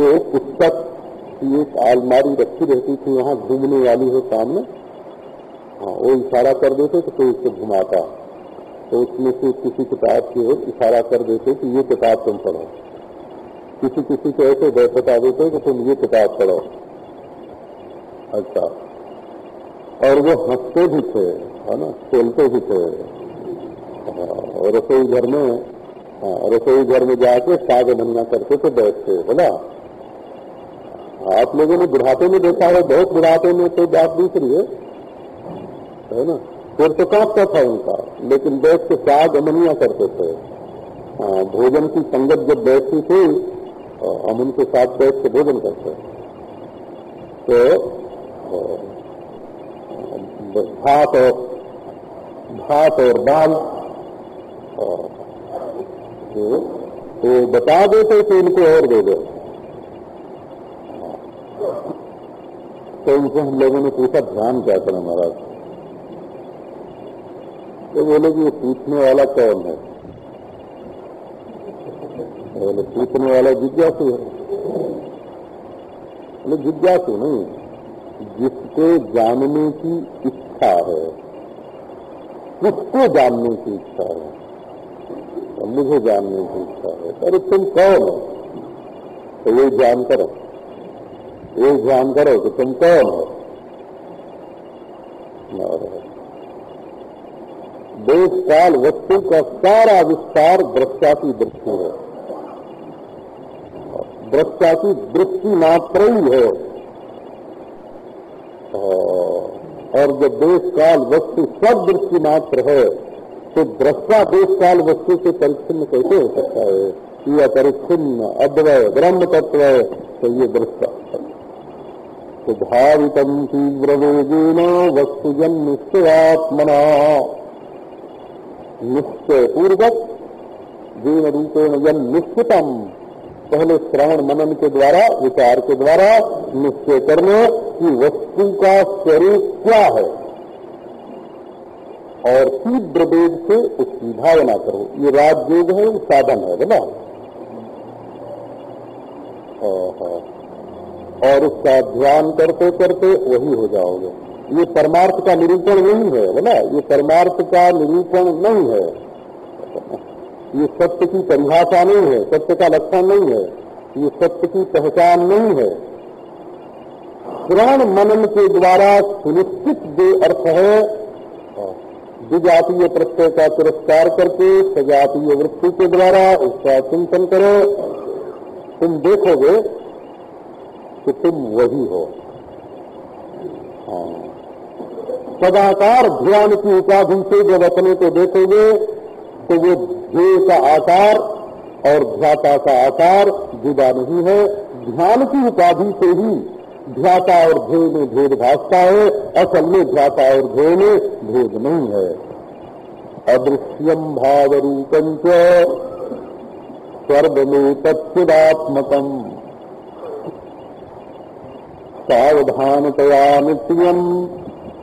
तो पुस्तक की एक आलमारी रखी रहती थी वहाँ घूमने वाली है सामने। हाँ वो इशारा कर देते तो कोई उसको घुमाता। तो उसमें से किसी किताब की ओर इशारा कर देते कि ये किताब तुम पढ़ो। किसी किसी को ऐसे बता देते कि तुम ये किताब पढ़ो। अच्छा। और वो हँसते भी थे है ना? खेलते भी थे। हाँ, रसोई घर में हाँ, रसोई घर में जाके साग धनिया करते थे बैठते बोला आप लोगों ने बुढ़ापे में देखा है, बहुत बुढ़ापे में तो बात दूसरी है? है ना? फिर तो कांपता था उनका, लेकिन बैठ के साग अमनिया करते थे? भोजन की संगत जब बैठती थी हम उनके साथ बैठ के भोजन करते तो भात और भात और दाल तो बता देते कि इनको और दे दो। तो उनसे हम लोगों ने पूछा, ध्यान क्या करें महाराज? तो बोले कि पूछने वाला कौन है? बोले, पूछने वाला जिज्ञासु है। बोले, जिज्ञासु नहीं, जिसको जानने की इच्छा है किसको जानने की इच्छा है तो मुझे जानने की इच्छा है। अरे, तुम कौन हो? तो ये जानकर ये ध्यान करो कि तुम कौन हो? देश काल वस्तु का सारा विस्तार दृष्टा की दृष्टि है। दृष्टा की दृष्टि मात्र ही है। और जब देश काल वस्तु सब दृष्टि मात्र है तो दृष्टा देश काल वस्तु से परिच्छिन्न कैसे हो सकता है? यह परिच्छिन्न अद्वय ब्रह्म तत्व है तो ये दृष्टा सुधावितम तीव्रवेगेन वस्तुजन निश्चयात्मना। निश्चय पूर्वक जीवन रूपेण जन निश्चितम। पहले श्रवण मनन के द्वारा, विचार के द्वारा निश्चय करने कि वस्तु का स्वरूप क्या है। और तीव्र वेग से उसकी भावना करो। ये राजयोग है, साधन है बोला और उसका ध्यान करते करते वही हो जाओगे। ये परमार्थ का निरूपण नहीं है बोला ये परमार्थ का निरूपण नहीं है। ये सत्य की परिभाषा नहीं है, सत्य का लक्षण नहीं है। ये सत्य की पहचान नहीं है। पुराण मनन के द्वारा सुनिश्चित जो अर्थ है विजातीय प्रत्यय का तिरस्कार करके सजातीय वृत्ति के द्वारा उसका चिंतन करो। तुम देखोगे कि तुम वही हो। हाँ। सदाकार ध्यान की उपाधि से जब अपने को देखोगे तो वो ध्येय का आकार और ध्याता का आकार जुदा नहीं है। ध्यान की उपाधि से ही ध्याता और ध्येय में भेद भाजता है। असल में ध्याता और ध्येय में भेद नहीं है। अदृश्यम भाव रूपं सर्वमे तत्दात्मकम सावधानतया नित्यम्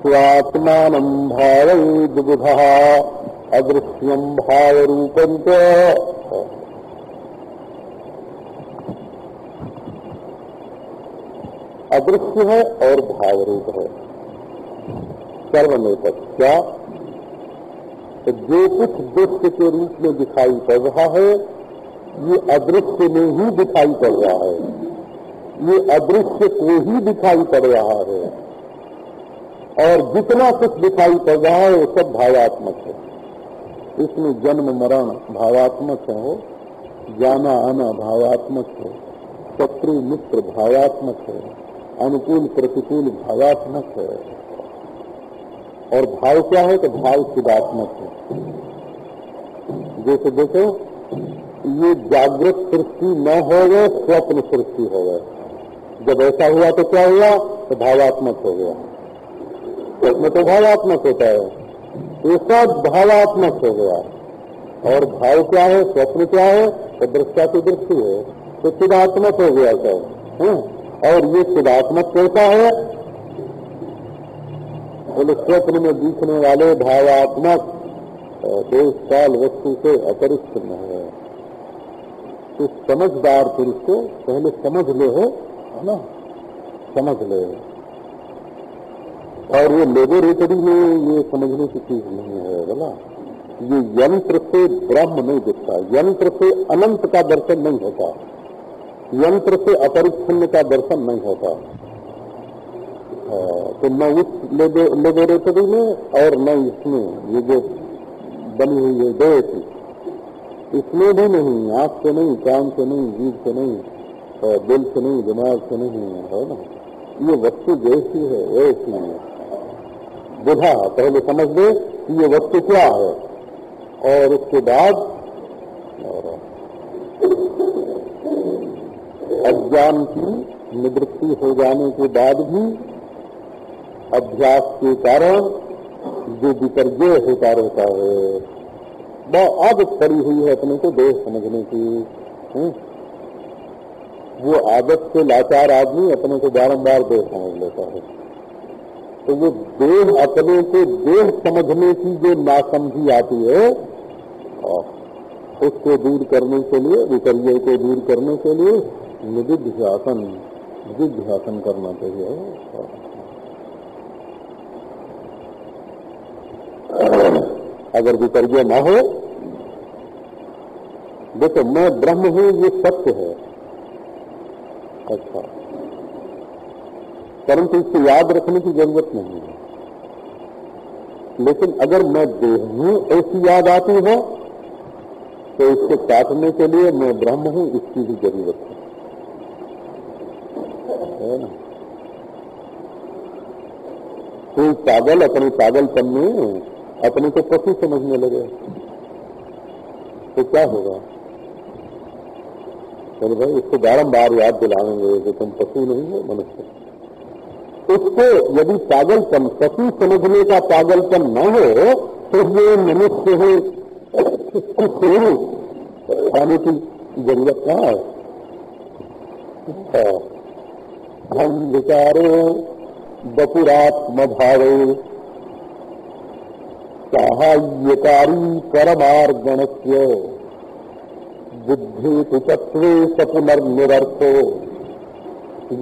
स्वात्मानम् भावयेद्बुधः अदृश्यम् भावरूपम् च। अदृश्य है और भावरूप है। सर्वमेतक क्या जो कुछ दृश्य के रूप में दिखाई पड़ रहा है, ये अदृश्य में ही दिखाई पड़ रहा है। ये अदृश्य को ही दिखाई पड़ रहा है। और जितना कुछ दिखाई पड़ रहा है, वो सब भावात्मक है। इसमें जन्म, मरण भावात्मक है, जाना, आना भावात्मक है। शत्रु, मित्र भावात्मक है। अनुकूल, प्रतिकूल भावात्मक है। और भाव क्या है तो भाव सिद्धात्मक है। जैसे देखो, ये जागृत सृष्टि न हो गए स्वप्न सृष्टि हो गए जब ऐसा हुआ तो क्या हुआ? तो भावात्मक हो गया। उसमें तो भावात्मक होता है। तो सब भावात्मक हो गया। और भाव क्या है? स्वप्न क्या है? तो दृष्टा की दृष्टि है। तो सिद्धात्मक हो गया सब, है? और ये सिद्धात्मक कैसा है? बोले, स्वप्न में दिखने वाले भावात्मक देश काल वस्तु से अपरिच्छिन्न है। तो समझदार पुरुष को पहले समझ ले है। ना, समझ ले। और ये लेबोरेटरी में ये समझने की चीज़ नहीं है बोला ये यंत्र से ब्रह्म नहीं दिखता, यंत्र से अनंत का दर्शन नहीं होता, यंत्र से अपरिच्छिन्न का दर्शन नहीं होता। तो न उस लेबोरेटरी में और न इसमें, ये जो बनी हुई है, दो इसमें भी नहीं, आँख से नहीं, कान से नहीं जीव से नहीं दिल से नहीं, दिमाग से नहीं है ना? ये वस्तु जैसी है वैसी है। बुझा पहले समझ ले कि ये वस्तु क्या है। और उसके बाद, अज्ञान की निवृत्ति हो जाने के बाद भी, अभ्यास के कारण, जो विपर्जय होता रहता है वह आदत पड़ी हुई है अपने को देह समझने की? वो आदत से लाचार आदमी अपने को बारंबार देह समझ लेता है। तो वो देह अपने को देह समझने की जो नासमझी आती है उसको दूर करने के लिए विपर्य को दूर करने के लिए निधिध्यासन निधिध्यासन करना चाहिए। अगर विपर्य न हो, देखो, मैं ब्रह्म हूँ, ये सत्य है। अच्छा परंतु इसको याद रखने की ज़रूरत नहीं है। लेकिन अगर मैं देह हूँ ऐसी याद आती हो तो इसको काटने के लिए मैं ब्रह्म हूँ, इसकी भी ज़रूरत है। कोई पागल अपने पागलपन में अपने को पशु समझने लगे। तो क्या होगा? चलो भाई इसको बारम्बार याद दिलाएँगे कि तुम पशु नहीं हो, मनुष्य उसको यदि पागलपन, पशु समझने का पागलपन न हो तो ये मनुष्य हो। खाने की ज़रूरत कहाँ है। हम विचारो बपुरात्म भावे सहायकारी परमार्गण बुद्धि तत्व सपुनर्निरर्थो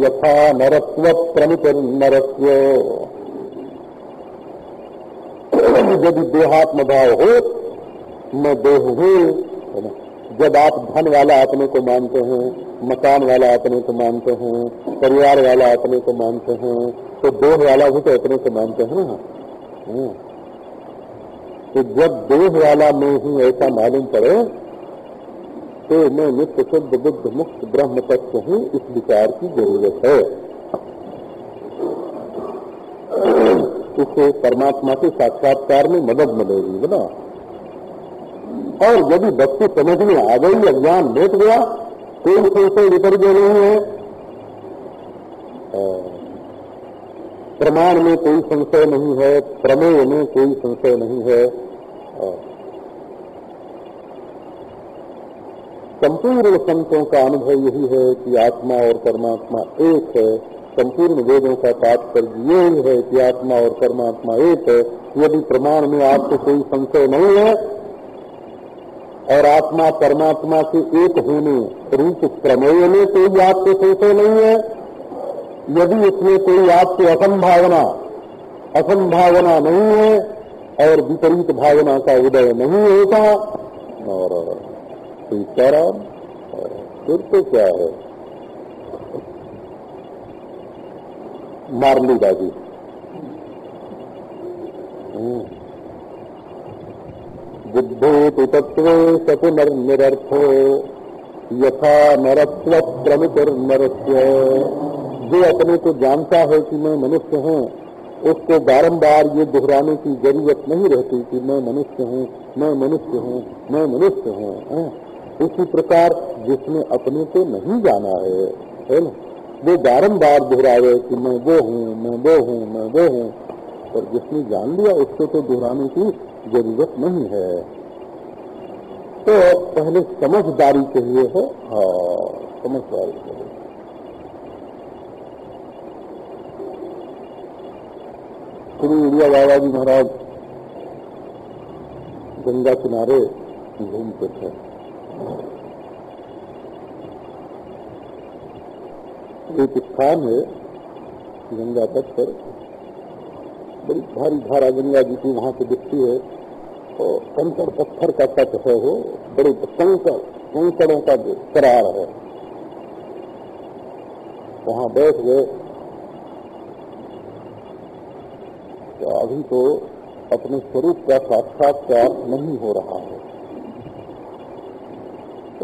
यथा नरत्व प्रमितर नरत्व यदि देहात्म भाव हो, मैं देह हूँ जब आप धन वाला अपने को मानते हैं, मकान वाला अपने को मानते हैं, परिवार वाला अपने को मानते हैं तो देह वाला भी तो अपने को मानते हैं ना? हाँ। तो जब देह वाला में ही, ऐसा मालूम पड़े तो मैं नित्य शुद्ध, बुद्ध, मुक्त, ब्रह्म तत्व हूँ, इस विचार की ज़रूरत है। इससे परमात्मा के साक्षात्कार में मदद मिलेगी बोला और यदि वस्तु समझ में आ गई अज्ञान बैठ गया, कोई संशय विपर्य नहीं है। प्रमाण में कोई संशय नहीं है, प्रमेय में कोई संशय नहीं है। संपूर्ण संतों का अनुभव यही है कि आत्मा और परमात्मा एक है। संपूर्ण वेदों का तात्पर्य यही है कि आत्मा और परमात्मा एक है। यदि प्रमाण में आपको कोई संशय नहीं है और आत्मा परमात्मा के एक होने रूप प्रमेय में कोई आपको संशय नहीं है, यदि इसमें कोई आपको असंभावना असंभावना नहीं है और विपरीत भावना का उदय नहीं होता और सीताराम फिर तो क्या है? मार बाजी बुद्धो तत्व सपुनर निरर्थो यथा नरत्व प्रमितर नरस्य जो अपने को जानता है कि मैं मनुष्य हूँ, उसको बारंबार ये दोहराने की ज़रूरत नहीं रहती कि मैं मनुष्य हूँ, मैं मनुष्य हूँ, मैं मनुष्य हूँ? इसी प्रकार जिसने अपने को नहीं जाना है है ना? वो बारम्बार दोहरावे कि मैं वो हूँ, मैं वो हूँ, मैं वो हूँ। और जिसने जान लिया, उसको तो दोहराने की ज़रूरत नहीं है। तो पहले समझदारी चाहिए है। हाँ समझदारी चाहिए। श्री उड़िया बाबा जी महाराज गंगा किनारे घूमते थे। एक स्थान है गंगा तट पर। बड़ी भारी धारा गंगा जी की वहाँ से दिखती है। और कंकड़ पत्थर का तट है वो। बड़े कंकड़ कंकड़ों का करार है। वहाँ बैठ गए। तो अभी तो अपने स्वरूप का साक्षात्कार नहीं हो रहा है।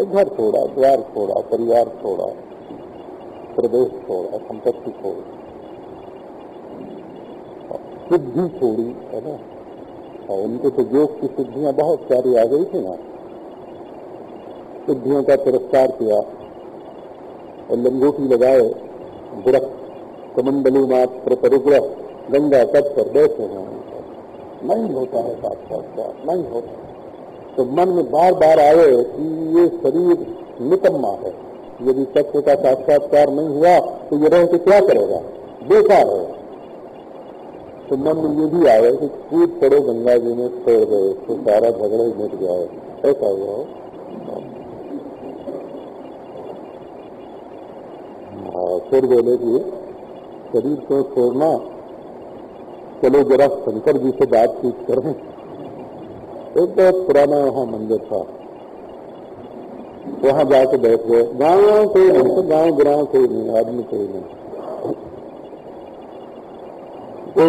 तो घर छोड़ा, द्वार छोड़ा, परिवार छोड़ा, प्रदेश छोड़ा, संपत्ति छोड़ी। सिद्धि छोड़ी, है ना? और उनको तो योग की सिद्धियाँ बहुत सारी आ गई थी ना। सिद्धियों का तिरस्कार किया, और लंगोटी लगाए बुरक कमंडली मात्र परिग्रह, गंगा तट पर बैठे हैं। नहीं होता है साक्षात्कार, नहीं होता। तो मन में बार बार आए कि ये शरीर निकम्मा है। यदि तत्व का साक्षात्कार नहीं हुआ तो ये रह के क्या करेगा? बेकार है। तो मन में ये भी आए कि कूद पड़ो, गंगा जी में छोड़ गए तो सारा झगड़े मिट जाए। ऐसा हुआ हो, फिर बोले कि शरीर को छोड़ना। चलो जरा शंकर जी से बातचीत करें। एक बहुत पुराना वहाँ मंदिर था। वहाँ जाके बैठ। गए गाँव कोई नहीं तो गाँव ग्राम कोई नहीं, आदमी कोई नहीं।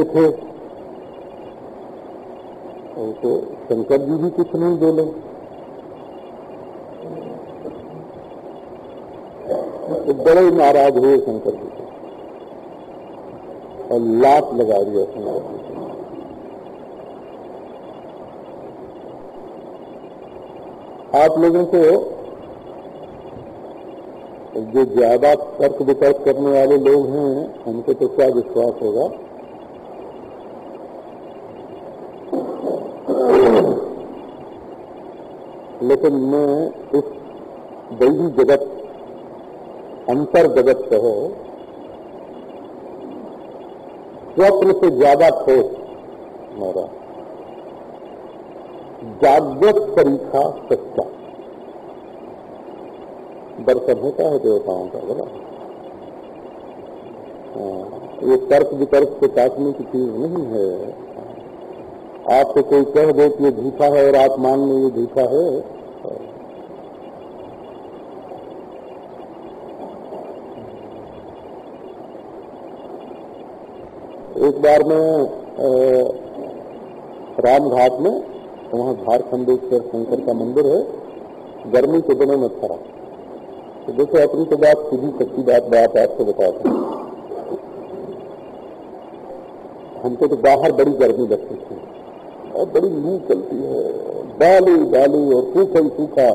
थे तो शंकर जी भी कुछ नहीं बोले। तो बड़े नाराज़ हुए शंकर जी को। और लात लगा दिया शंकर जी आप लोगों को जो ज़्यादा तर्क वितर्क करने वाले लोग हैं, उनको तो क्या विश्वास होगा? लेकिन मैं इस दैवी जगत, अंतर जगत कहो स्वप्न से ज़्यादा ठोस मेरा जागृत तरीका सच्चा। दर्शन होता है देवताओं का बोला ये तर्क वितर्क से काटने की चीज़ नहीं है। आपको कोई कह दे कि ये झूठा है और आप मान लो ये झूठा है। एक बार मैं रामघाट में वहाँ झारखंडेश्वर शंकर का मंदिर है। गर्मी के दिनों में था तो देखो, अपनी तो बात सीधी सच्ची बात बात आपको बताते हमको तो बाहर बड़ी गर्मी लगती थी। और बड़ी लू चलती है। बालू बालू और सूखा ही सूखा।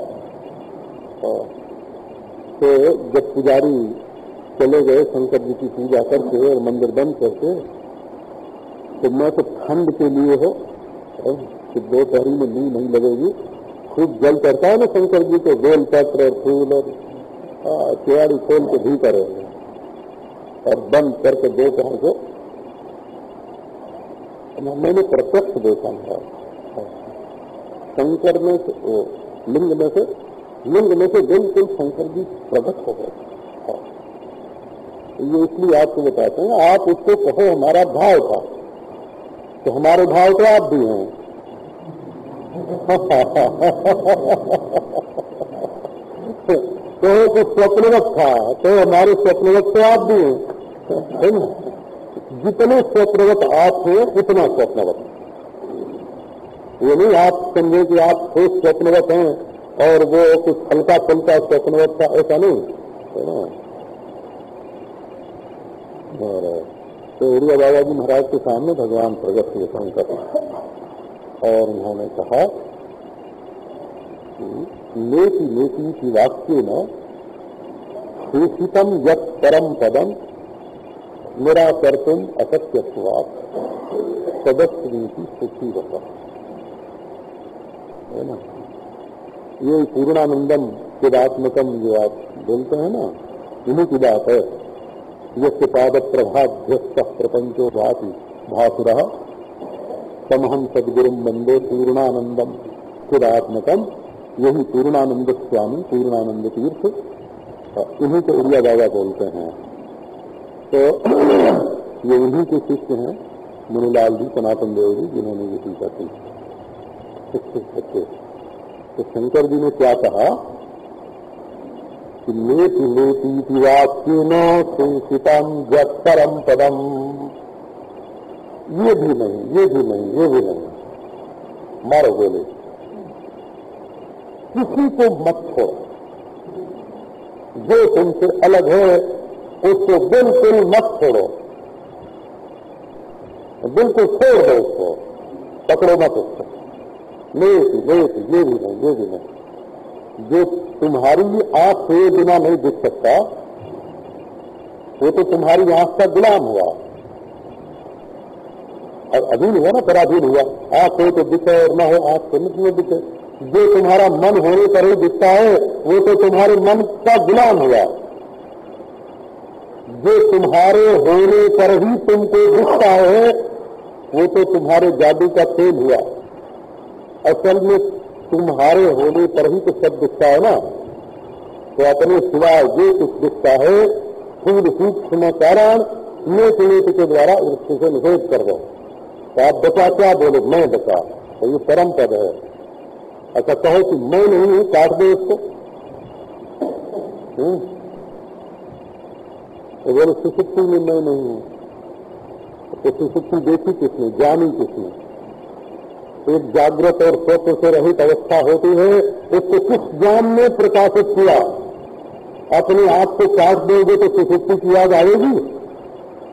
तो जब पुजारी चले गए, शंकर जी की पूजा करके और मंदिर बंद करके तो मैं तो ठंड के लिए हो कि दोपहरी में लू नहीं लगेगी। खूब जल चढ़ता है ना शंकर जी को बेल पत्र और फूल और किवाड़ी खोल के भी है और बंद करके दोपहर को। मैंने प्रत्यक्ष देखा है। शंकर में से लिंग में से, लिंग में से बिल्कुल शंकर जी प्रकट हो गए। ये इसलिए आपको बताते हैं, आप उसको कहो, हमारा भाव था। तो हमारे भाव तो आप भी हैं। तो कुछ स्वप्नवत था तो हमारे स्वप्नवत तो आप भी है। हैं जितने स्वप्नवत आप थे उतना स्वप्नवत। ये नहीं, आप समझे कि आप खुद स्वप्नवत हैं, और वो कुछ हल्का फुल्का स्वप्नवत था, ऐसा नहीं। है ना? और तो उड़िया बाबा जी महाराज के सामने भगवान प्रगट हुए शंकर और उन्होंने कहा लेति लेति की वाक्य न सूषितम यत परम पदम, निराकर्तुम असत्य सदस्य नीति सुखी रहा है ना? ये पूर्णानंदम चिदात्मकम जो आप बोलते हैं ना इन्हीं की बात है। यस्य पाद प्रभाध्यस्त प्रपंचो भाति भासुर तमहम सदगुरु वंदे पूर्णानंदम चिदात्मकम यही पूर्णानंद स्वामी पूर्णानंद तीर्थ। इन्हीं को उड़िया बाबा बोलते हैं। तो ये उन्हीं के शिष्य हैं, मुनीलाल जी, सनातन देव जी, जिन्होंने ये टीका की। तो शंकर जी ने क्या कहा? कि लेति लेती वाक्यनो संसितम जत्तरम पदम। ये भी नहीं, ये भी नहीं, ये भी नहीं। मारो बोले किसी को मत छोड़ो। जो तुमसे अलग है, उसको बिल्कुल मत छोड़ो। बिल्कुल छोड़ दो उसको। पकड़ो मत उसको। लेती लेती ये भी नहीं, ये भी नहीं। जो तुम्हारी आँख से बिना नहीं दिख सकता, वो तो तुम्हारी आँख का गुलाम हुआ। और अधीन हुआ ना पराधीन हुआ। आँख हो तो दिखे और न हो आँख तो नहीं दिखे। जो तुम्हारा मन होने पर ही दिखता है, वो तो तुम्हारे मन का गुलाम हुआ। जो तुम्हारे होने पर ही तुमको दिखता है, वो तो तुम्हारे जादू का खेल हुआ। असल में तुम्हारे होने पर ही तो सब दिखता है ना। तो अपने सिवाय जो कुछ दिखता है फूल सूक्ष्म कारण नेत नेत के द्वारा उससे निषेध कर दो। तो आप बचा क्या बोले? मैं बचा तो ये परम पद है। अच्छा कहो कि मैं नहीं हूँ, काट दो इसको। हम्म। तो बोले सुसुप्ति में मैं नहीं हूँ तो सुसुप्ति देखी किसने? जानी किसने? एक जागृत और स्वप्न से रहित अवस्था होती है, उसको किस ज्ञान ने प्रकाशित किया। अपने आप को काट दोगे तो सुसुप्ति की याद आएगी?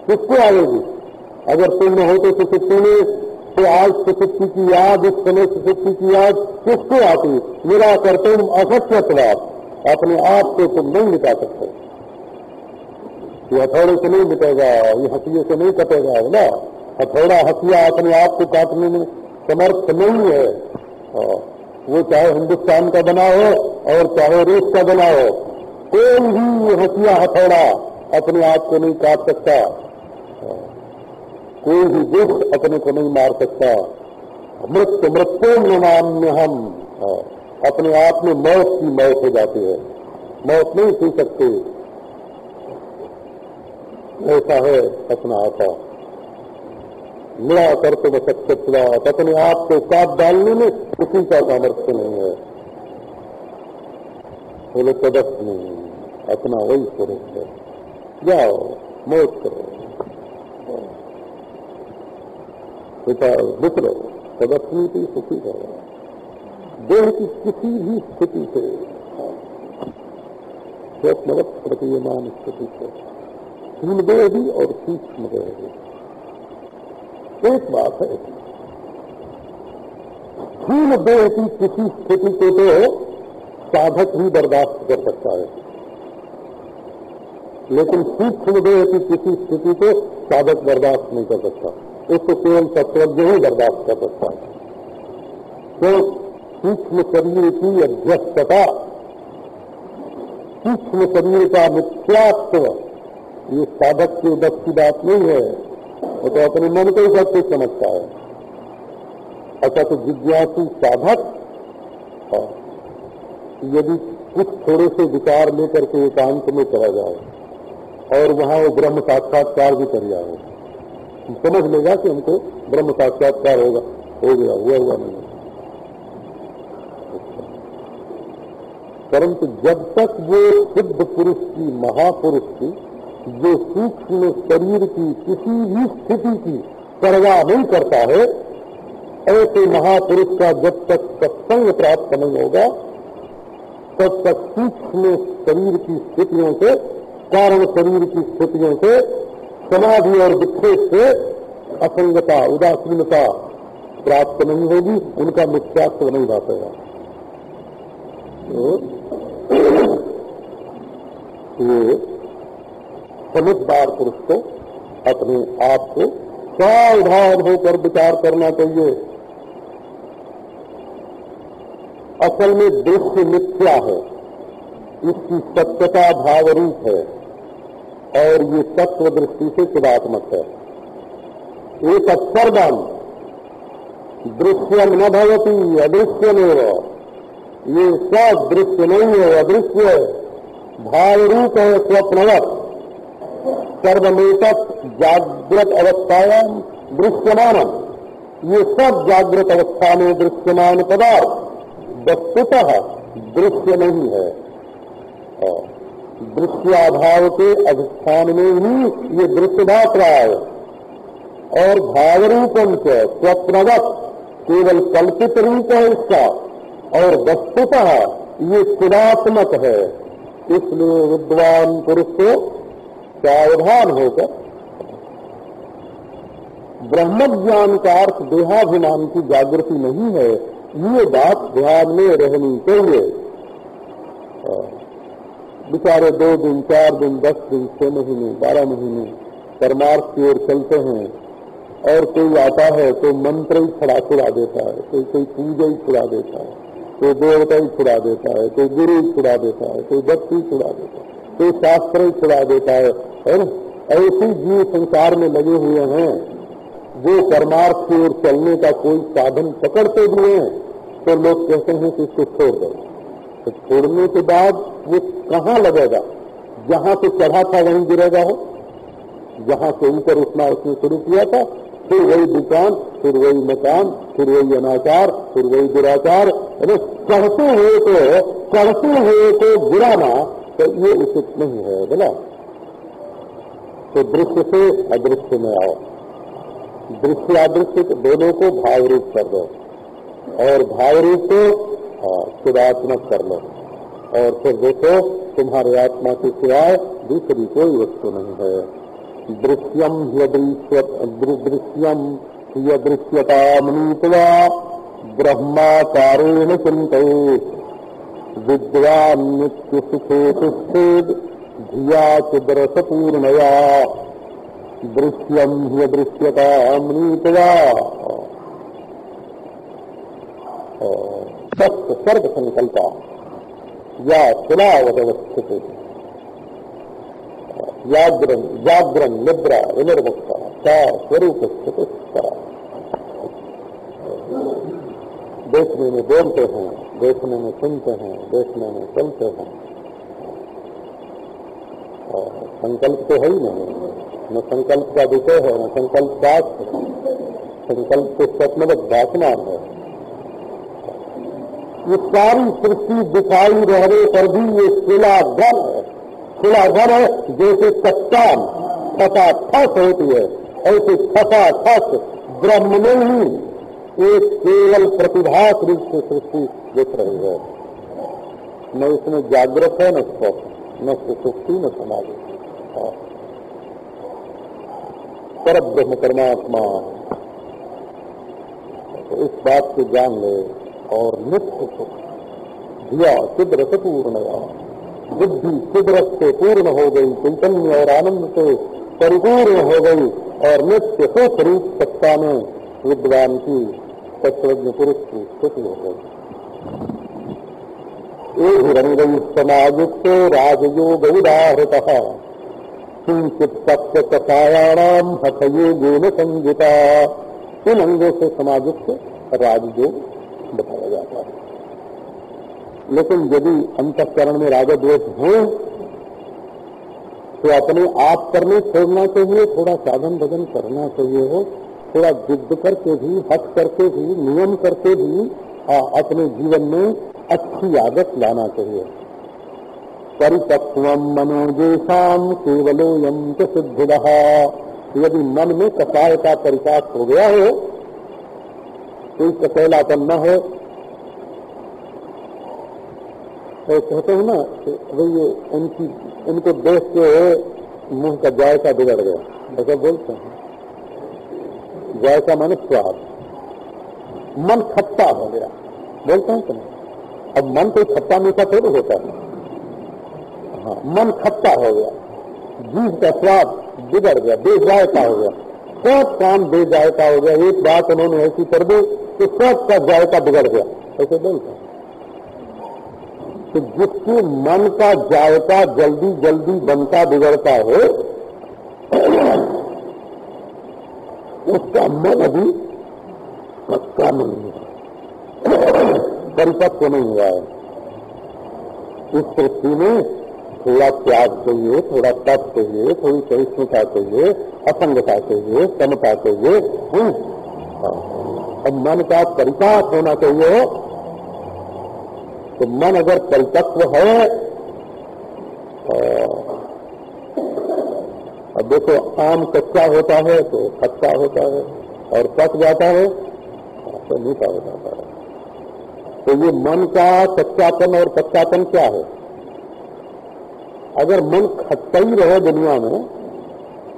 किसको आएगी? अगर न हो तो सुसुप्ति में तो आज सुसुप्ति की याद इस समय सुसुप्ति की याद किसको आती? मेरा करते तुम असत्यत्वाद अपने आप को तुम नहीं मिटा सकते। ये हथौड़े से नहीं मिटेगा ये हथिये से नहीं कटेगा है ना? हथौड़ा हथिया अपने आप को काटने में समर्थ नहीं है। हाँ, वो चाहे हिंदुस्तान का बना हो और चाहे रूस का बना हो कोई भी हथिया हथौड़ा अपने आप को नहीं काट सकता। कोई भी दुख अपने को नहीं मार सकता। मृत्यु मृत्यु नाम्य हम अपने आप में मौत की मौत हो जाती है। मौत नहीं सी सकते। ऐसा है अपना आता मिला कर तो सत्यत्वात अपने आप को काट डालने में किसी का सामर्थ्य नहीं है। बोले तदस्थ नहीं अपना वही स्वरूप है। जाओ, मौत करो पिता मित्र तदस्मी की सुखी है देह की किसी भी स्थिति से स्वप्नवत प्रतीयमान स्थिति से स्थूल देह भी और सूक्ष्म देह। भी एक बात है स्थूल देह की किसी स्थिति को तो साधक ही बर्दाश्त कर सकता है। लेकिन सूक्ष्म देह की किसी स्थिति को साधक बर्दाश्त नहीं कर सकता। उसको केवल तत्वज्ञ ही बर्दाश्त कर सकता। है तो सूक्ष्म शरीर की अध्यक्षता सूक्ष्म शरीर का मिथ्यात्व ये साधक के बस की बात नहीं है वो तो अपने मन को ही सब कुछ समझता है। अच्छा तो जिज्ञासु साधक हाँ, यदि कुछ थोड़े से विचार लेकर के एकांत में चला जाए और वहाँ वो ब्रह्म साक्षात्कार भी कर जाए। समझ लेगा कि हमको ब्रह्म साक्षात्कार होगा। हो गया, हुआ हुआ नहीं। परंतु जब तक वो सिद्ध पुरुष की, महापुरुष की, जो सूक्ष्म शरीर की, किसी भी स्थिति की परवाह नहीं करता है, ऐसे महापुरुष का जब तक सत्संग प्राप्त नहीं होगा, तब तक सूक्ष्म शरीर की स्थितियों से, कारण शरीर की स्थितियों से समाधि और विक्षेप से असंगता उदासीनता प्राप्त नहीं होगी, उनका मिथ्यात्व नहीं बातेगा तो ये समझदार पुरुष को अपने आप को सावधान होकर विचार करना चाहिए। असल में दृश्य मिथ्या है, इसकी सत्यता भावरूप है। और ये तत्व दृष्टि से चिदात्मक है। एक अक्षरदान दृश्यम न भवती अदृश्य में ये सब दृश्य नहीं है, अदृश्य भाव रूप है स्वप्नवत। सर्वमेतक जागृत अवस्थायाम दृश्यमान ये सब जागृत अवस्था में दृश्यमान पदार्थ, वस्तुतः दृश्य नहीं है। दृश्याभाव के अधिष्ठान में ही ये दृश्य भाग रहा है। और भावरूपम से, स्वप्नवत, केवल कल्पित रूप है इसका। और वस्तुतः ये सुनात्मक है। इसलिए विद्वान पुरुष को सावधान होकर ब्रह्म ज्ञान का अर्थ देहाभिमान की जागृति नहीं है। ये बात ध्यान में रहनी चाहिए। बेचारे दो दिन, चार दिन, दस दिन, छह महीने, बारह महीने परमार्थ की ओर चलते हैं। और कोई आता है तो मंत्र ही छड़ा छुड़ा देता है, कोई कोई पूजा ही छुड़ा देता है, कोई देवता ही छुड़ा देता है, कोई गुरु ही छुड़ा देता है, कोई भक्ति छुड़ा देता है, कोई शास्त्र ही छुड़ा देता है ऐसे जीव संसार में लगे हुए हैं जो परमार्थ की ओर चलने का कोई साधन पकड़ते भी हैं तो लोग कहते हैं कि इसको छोड़ दो। तो छोड़ने के बाद वो कहाँ लगेगा? जहाँ से चढ़ा था वहीं गिरेगा हो जहाँ से ऊपर उठना उसने शुरू किया था, फिर वही दुकान, फिर वही मकान, फिर वही अनाचार, फिर वही दुराचार। अरे चढ़ते हुए को, चढ़ते हुए को गिराना तो ये उचित नहीं है, बोला। तो दृश्य से अदृश्य में आओ। दृश्य अदृश्य दोनों को भाव रूप कर दो। और भाव रूप को शिवात्मक कर लो और फिर देखो, तुम्हारे आत्मा के सिवाय दूसरी कोई वस्तु नहीं है। दृश्यम दृश्यम यदृश्यता मनीतवा ब्रह्माकारेण चिंत। विद्वान सुखे सुखेद धिया चिद्रस पूर्णया। दृश्यम यदृश्यता मनीतवा। सत्य सर्व संकल्पा या शिलावदवस्थित जागरण जागरण निद्रा विनिर्मुक्ता का स्वरूप स्थित देखने में बोलते हैं, देखने में सुनते हैं, देखने में चलते हैं। संकल्प तो है ही नहीं। न संकल्प का विषय है, न संकल्प का संकल्प तो स्वप्नवत वासना है। ये सारी सृष्टि दिखाई रहने पर भी ये शिला घन है। शिला घन है, जैसे चट्टान फटा फस होती है, ऐसे फटा फस ब्रह्म में ही एक केवल प्रतिभास रूप से सृष्टि दिख रही है। न इसमें जागृत है, न स्वस्थ न सुसुप्ति न समाधि। पर ब्रह्म परमात्मा। तो इस बात को जान ले। और नित्य सुख। दिया सिद्र से पूर्णया बुद्धि सिद्रत से पूर्ण हो गई, चैतन्य और आनंद से परिपूर्ण हो गई और नित्य सुख रूप सत्ता में विद्वान की तत्वज्ञ पुरुष की स्थिति हो गई। रंग समायुक्त राजयोग उदाहृत किंचित सत्य कथायाणाम हठयोगेन संगीता इन अंगों से समायुक्त राजयोग। लेकिन यदि अंतकरण में राजद्वेष हो तो अपने आप करने छोड़ना चाहिए थोड़ा साधन भजन करना चाहिए हो थोड़ा जिद करके भी हट करके भी नियम करके भी आ, अपने जीवन में अच्छी आदत लाना चाहिए। परिपक्व मनोजेशाम केवलो यम सिद्ध यदि मन में कसाय का परिपाक हो गया हो कोई कसेलापन न हो तो कहते हैं ना कि भाई ये उनकी, उनको देख के मुँह का जायका बिगड़ गया। ऐसा बोलते हैं। जायका माने स्वाद। मन खट्टा हो गया। बोलते हैं नहीं? अब मन कोई खट्टा मीठा थोड़ी होता है। हाँ मन खट्टा हो गया। जीव का स्वाद बिगड़ गया, बेजायका हो गया। सब काम बेजायका हो गया। एक बात उन्होंने ऐसी कर दी कि सब का जायका बिगड़ गया। ऐसे बोलते तो जिसके मन का जायका जल्दी जल्दी बनता बिगड़ता हो, उसका मन अभी पक्का नहीं है परिपक्व नहीं हुआ है इस सृष्टि में थोड़ा त्याग चाहिए, थोड़ा तप चाहिए, थोड़ी सहिष्णुता चाहिए, असंगता चाहिए, समता चाहिए। हाँ। और मन का परिपाक होना चाहिए तो मन अगर परिपक्व है अब देखो, आम कच्चा होता है तो कच्चा होता है, और पक जाता है तो मीठा हो जाता है। तो ये मन का कच्चापन और कच्चापन क्या है? अगर मन खट्टा ही रहे दुनिया में,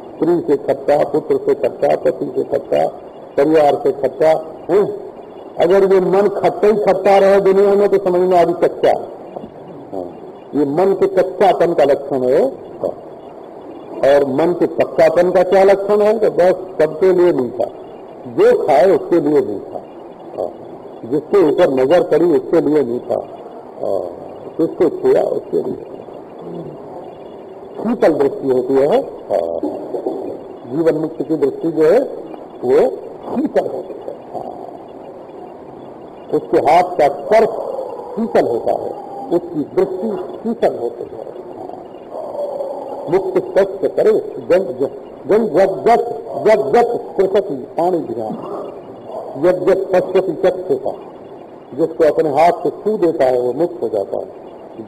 स्त्री से खट्टा, पुत्र से खट्टा, पति से खट्टा, परिवार से खट्टा, है? अगर ये मन खट्टा ही खट्टा रहे दुनिया में तो समझ में अभी कच्चा। हाँ। ये मन के कच्चापन का लक्षण है। और मन के पक्कापन का क्या लक्षण है? कि बस सबके लिए मीठा जो खाए उसके लिए मीठा हाँ। जिसके ऊपर नज़र पड़ी, उसके लिए मीठा जिसको छुआ, उसके लिए शीतल दृष्टि होती है। हाँ। जीवन मुक्त की दृष्टि जो है, वो शीतल होती है हाँ। उसके हाथ का स्पर्श शीतल होता है, उसकी दृष्टि शीतल होती है। मुक्त स्पष्ट करे जब पानी ध्यान जब जब पश्यति चक्षुता जिसको अपने हाथ से छू देता है, वो मुक्त हो जाता है।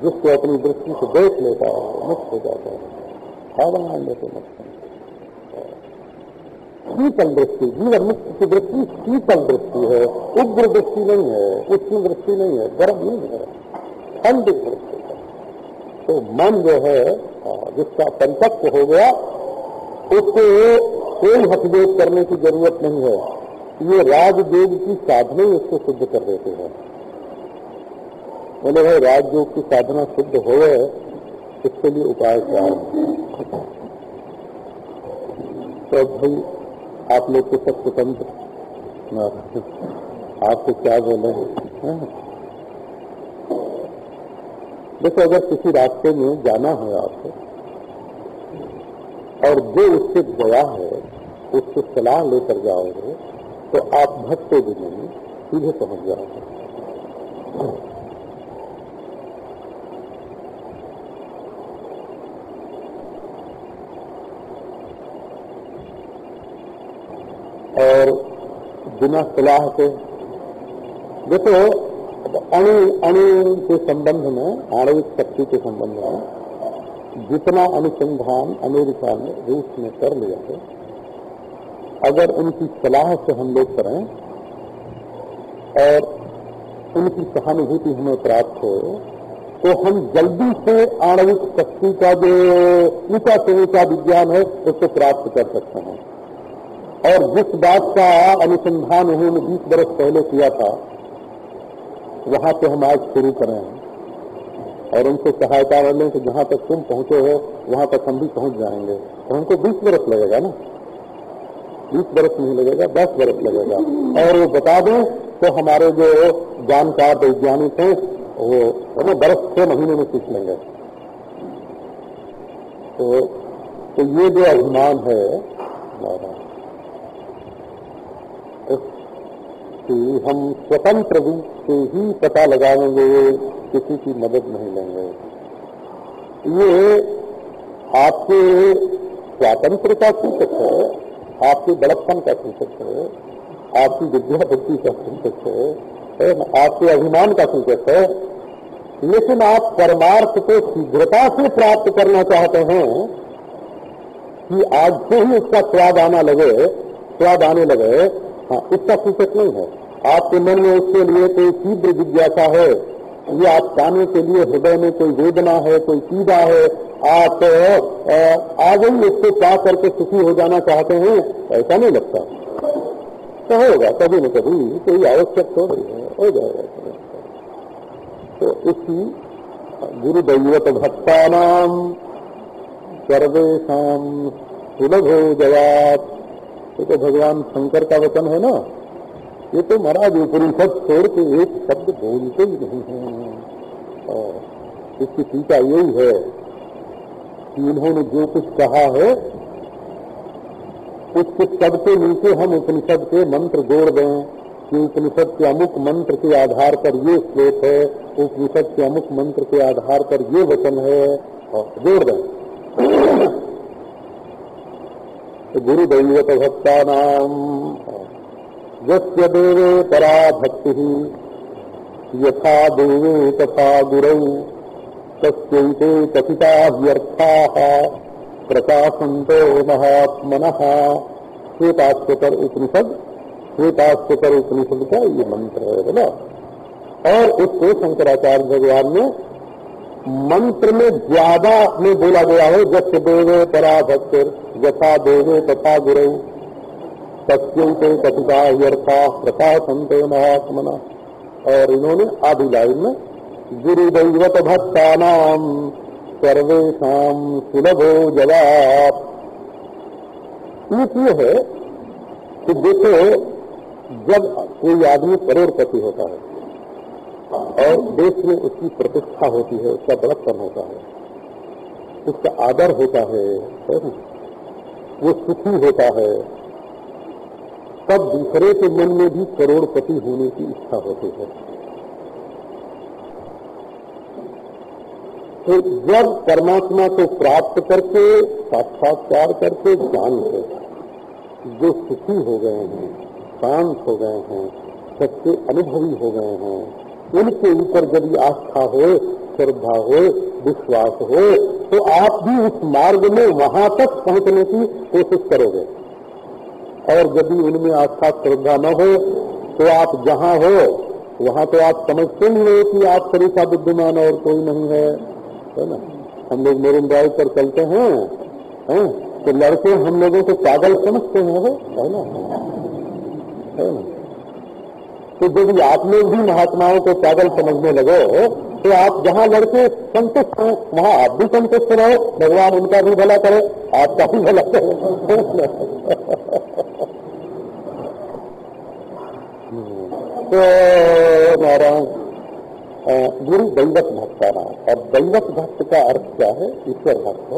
जिसको अपनी दृष्टि से देख लेता है, वो मुक्त हो जाता है। भावना लेते मुक्त शीतल दृष्टि, जीवन मुक्त की दृष्टि शीतल दृष्टि है, उग्र दृष्टि नहीं है, उच्च दृष्टि नहीं है गर्म नहीं है ठंड दृष्टि है। तो मन जो है जिसका परिपक्व हो गया, उसको कोई हथभेद करने की ज़रूरत नहीं है। ये राजयोग की साधना ही उसको सिद्ध कर देते हैं। बोले, भाई, राजयोग की साधना सिद्ध हो गए इसके लिए उपाय क्या है? तो भाई आप लोग तो सब स्वतंत्र। आपको क्या बोले देखो, अगर किसी रास्ते में जाना है आपको, और जो उससे गया है उससे सलाह लेकर जाओगे तो आप भटके भी नहीं, सीधे पहुँच जाओगे और बिना सलाह के। देखो अणु अणु के संबंध में, आणविक शक्ति के संबंध में, जितना अनुसंधान अमेरिका में रूस ने कर लिया है, अगर उनकी सलाह से हम लोग करें, और उनकी सहानुभूति हमें प्राप्त हो तो हम जल्दी से आणविक शक्ति का जो ऊँचा से ऊँचा विज्ञान है, उसको प्राप्त कर सकते हैं। और जिस बात का अनुसंधान उन्होंने बीस बरस पहले किया था वहाँ पे हम आज शुरू करें और उनसे सहायता कर लें कि जहाँ तक तुम पहुँचे हो वहाँ तक हम भी पहुँच जाएँगे। तो हमको बीस बरस लगेगा ना? बीस बरस नहीं लगेगा दस बरस लगेगा। और वो बता दें तो हमारे जो जानकार वैज्ञानिक हैं वो वो बरस छह महीने में सीख लेंगे। तो, तो ये जो अभिमान है कि हम स्वतंत्र रूप से ही पता लगाएँगे किसी की मदद नहीं लेंगे। ये आपके स्वातंत्र का सूचक है, आपके बड़प्पन का सूचक है, आपकी विद्या बुद्धि का सूचक है आपके अभिमान का सूचक है। लेकिन आप परमार्थ को शीघ्रता से प्राप्त करना चाहते हैं कि आज से ही उसका स्वाद आना लगे, स्वाद आने लगे हाँ इसका सूचक नहीं है। आपके मन में उसके लिए कोई तीव्र जिज्ञासा है, ये आप पाने के लिए हृदय में कोई वेदना है, कोई पीड़ा है, आप आज ही उसको पा करके सुखी हो जाना चाहते हैं, ऐसा नहीं लगता। तो होगा, कभी न कभी, कोई आवश्यक तो है, हो जाएगा। तो इसी गुरुदैवत भक्ता नाम सर्वेशा सुलभो जवाब तो भगवान शंकर का वचन है ना? ये तो महाराज उपनिषद छोड़ के एक शब्द बोलते ही नहीं है। और इसकी टीका यही है कि इन्होंने जो कुछ कहा है, उसके शब्द के नीचे हम उपनिषद के मंत्र जोड़ दें कि उपनिषद के अमुक मंत्र के आधार पर ये श्लोक है, उपनिषद के अमुक मंत्र के आधार पर ये वचन है, और जोड़ दें तो गुरुदैवत भक्ता नाम जस्य देवे परा भक्ति यथा देवे तथा गुरौ तस्ते कथिता व्यर्था प्रकाशंतो महात्मन। श्वेताश्वतर उपनिषद श्वेताश्वतर उपनिषद का ये मंत्र है बोला और उसको शंकराचार्य भगवान ने मंत्र में ज़्यादा में बोला गया है जस देवे परा भक्त यथा देवे तथा गुरु। सत्यों कथिता व्यर्था प्रकाशंतो महात्मना। और इन्होंने आदि लाइन में गुरुदैवत भक्ता नाम सर्वेशा सुलभो जवाब ये है कि देखो, जब कोई आदमी करोड़पति होता है और देश में उसकी प्रतिष्ठा होती है, उसका बड़प्पन होता है, उसका आदर होता है वो सुखी होता है। तब दूसरे के मन में भी करोड़पति होने की इच्छा होती है। तो जब परमात्मा को प्राप्त करके, साक्षात्कार करके ज्ञान से जो सुखी हो गए हैं, शांत हो गए हैं, सच्चे अनुभवी हो गए हैं, उनके ऊपर यदि आस्था हो श्रद्धा हो विश्वास हो तो आप भी उस मार्ग में वहाँ तक पहुँचने की कोशिश करोगे। और यदि उनमें आस्था श्रद्धा न हो तो आप जहाँ हो, वहाँ तो आप समझते नहीं हो कि आप तरीका विद्यमान और कोई नहीं है। है ना? हम लोग मेरे ड्राइव पर चलते हैं, है? तो लड़के हम लोगों को पागल समझते हैं है ना? है ना? तो यदि आप लोग भी महात्माओं को पागल समझने लगो तो आप जहाँ लड़के संतुष्ट हैं, वहाँ आप भी संतुष्ट रहो। भगवान उनका भी भला करे, आपका भी भला करे। तो नारायण गुरु दैवत भक्त का नाम। और दैवत भक्त का अर्थ क्या है? ईश्वर भक्त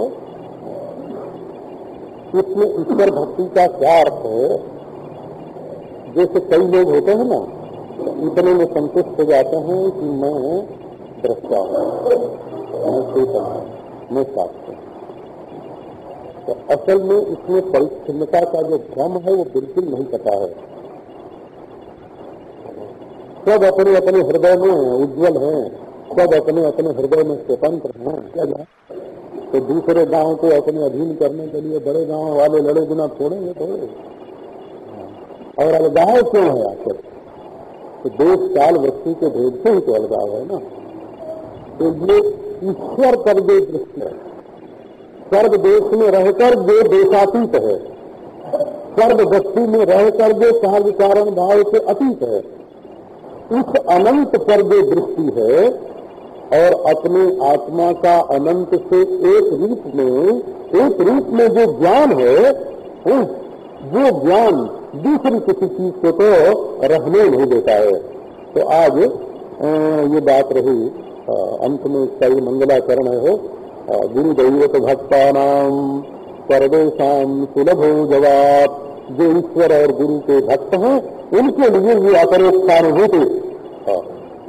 इसमें ईश्वर भक्ति का क्या अर्थ है? जैसे कई लोग होते हैं ना इतने में संतुष्ट हो जाते हैं कि मैं दृष्टा हूँ। मैं हूँ। मैं तो असल में इसमें परिच्छिन्नता का जो भ्रम है, वो बिल्कुल नहीं पता है। सब अपने अपने हृदय में उज्जवल हैं। सब अपने अपने हृदय में स्वतंत्र हैं। क्या तो दूसरे गाँव को अपने अधीन करने के लिए बड़े गाँव वाले लड़े बिना छोड़ेंगे थोड़े। और अलगाव क्यों है आखिर? तो देश काल वस्तु के भेद से ही तो अलगाव है ना। तो ये ईश्वर पर जो दृष्टि है। सर्व देश में रहकर जो देशातीत है सर्व वस्तु में रहकर जो कार्य कारण भाव से अतीत है, उस अनंत पर जो दृष्टि है और अपने आत्मा का अनंत से एक रूप में, एक रूप में जो ज्ञान है वो ज्ञान दूसरी किसी चीज़ को तो रहने नहीं देता है। तो आज ये बात रही अंत में इसका ये मंगलाचरण है गुरु दैवत भक्ता नाम सर्वेशम सुलभ जवाब। जो ईश्वर और गुरु के भक्त हैं, उनके लिए ये अपरोक्षानुभूति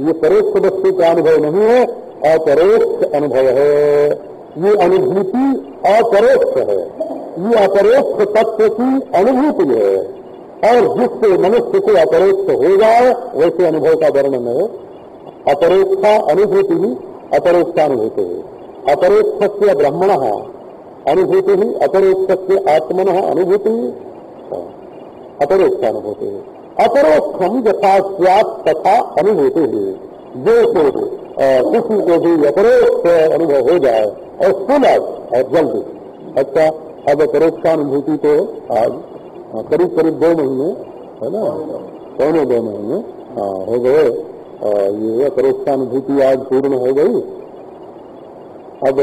ये परोक्ष वस्तु का अनुभव नहीं है, अपरोक्ष अनुभव है। ये अनुभूति अपरोक्ष है। ये अपरोक्ष तत्व की अनुभूति है। और जिससे मनुष्य को अपरोक्ष हो जाए, वैसे अनुभव का वर्णन है। अपरोक्षा अनुभूति ही अपरोक्षानुभूति। है अपरोक्ष से ब्रह्मण अनुभूति ही अपरोक्ष से आत्मन अनुभूति। अपरोक्षानुभूति। है अपरोक्षम यथा स्वाद तथा अनुभूति। है जो किसी को भी अपरोक्ष अनुभव हो जाए और सुलभ और जल्दी अच्छा अब अपरोक्षानुभूति तो आज करीब करीब दो महीने, है ना? पौने दो महीने हाँ हो गए। ये परोक्षानुभूति आज पूर्ण हो गई। अब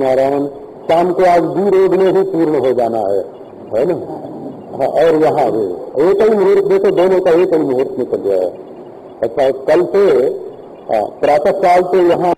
नारायण शाम को आज दू रोड में ही पूर्ण हो जाना है। है ना? हाँ, और यहाँ भी। एक ही मुहूर्त देखो दोनों का एक ही मुहूर्त निकल गया है। अच्छा कल से हाँ, प्रातः काल से यहाँ